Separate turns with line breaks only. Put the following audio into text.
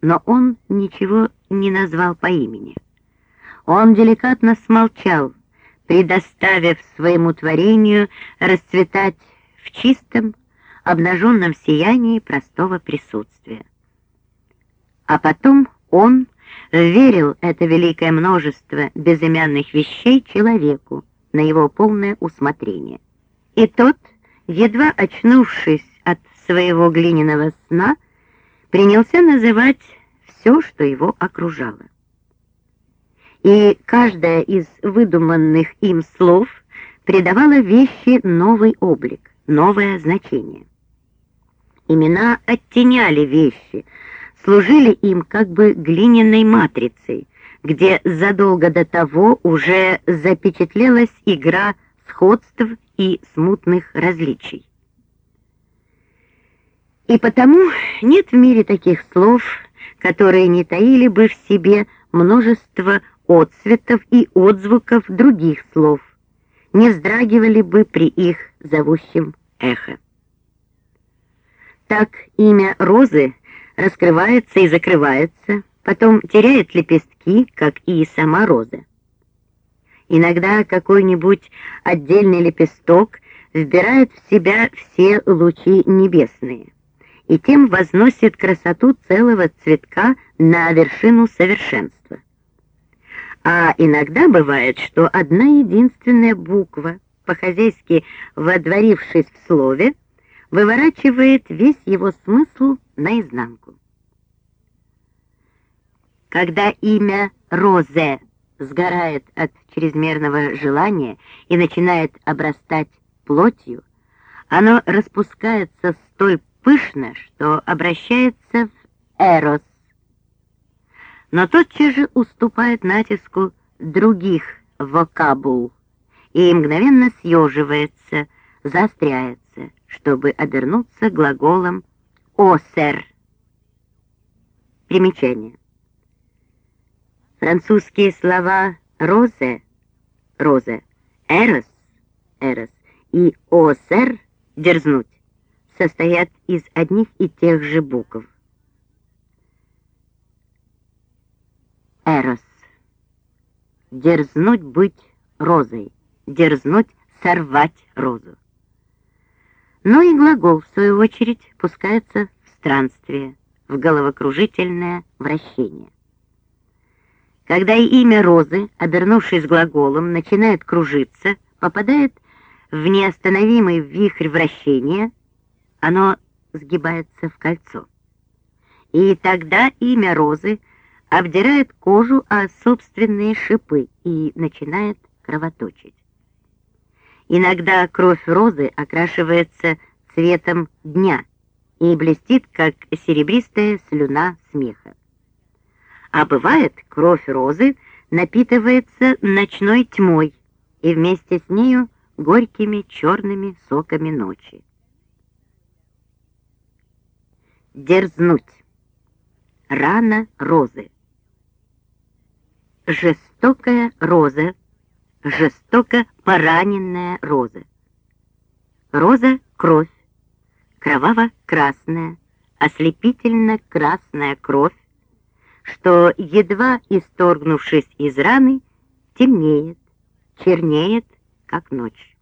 но он ничего не назвал по имени. Он деликатно смолчал, предоставив своему творению расцветать в чистом, обнаженном сиянии простого присутствия. А потом он верил это великое множество безымянных вещей человеку на его полное усмотрение. И тот, едва очнувшись от своего глиняного сна, принялся называть все, что его окружало. И каждая из выдуманных им слов придавала вещи новый облик, новое значение. Имена оттеняли вещи, служили им как бы глиняной матрицей, где задолго до того уже запечатлелась игра сходств и смутных различий. И потому нет в мире таких слов, которые не таили бы в себе множество отцветов и отзвуков других слов, не вздрагивали бы при их зовущем эхо. Так имя розы раскрывается и закрывается, потом теряет лепестки, как и сама роза. Иногда какой-нибудь отдельный лепесток вбирает в себя все лучи небесные и тем возносит красоту целого цветка на вершину совершенства. А иногда бывает, что одна единственная буква, по-хозяйски водворившись в слове, выворачивает весь его смысл наизнанку. Когда имя Розе сгорает от чрезмерного желания и начинает обрастать плотью, оно распускается столь пышно, что обращается в эрос, но тотчас же уступает натиску других вокабул и мгновенно съеживается, заостряется, чтобы обернуться глаголом «осер». Примечание. Французские слова «розе» — «роза», «эрос» — «эрос» и «осер» — «дерзнуть» состоят из одних и тех же букв. Эрос. Дерзнуть быть розой, дерзнуть сорвать розу. Но и глагол, в свою очередь, пускается в странствие, в головокружительное вращение. Когда имя розы, обернувшись глаголом, начинает кружиться, попадает в неостановимый вихрь вращения, оно сгибается в кольцо. И тогда имя розы обдирает кожу о собственные шипы и начинает кровоточить. Иногда кровь розы окрашивается цветом дня и блестит, как серебристая слюна смеха. А бывает, кровь розы напитывается ночной тьмой и вместе с нею горькими черными соками ночи. Дерзнуть. Рана розы. Жестокая роза, жестоко пораненная роза. Роза — кровь, кроваво-красная, ослепительно-красная кровь, что, едва исторгнувшись из раны, темнеет, чернеет, как ночь.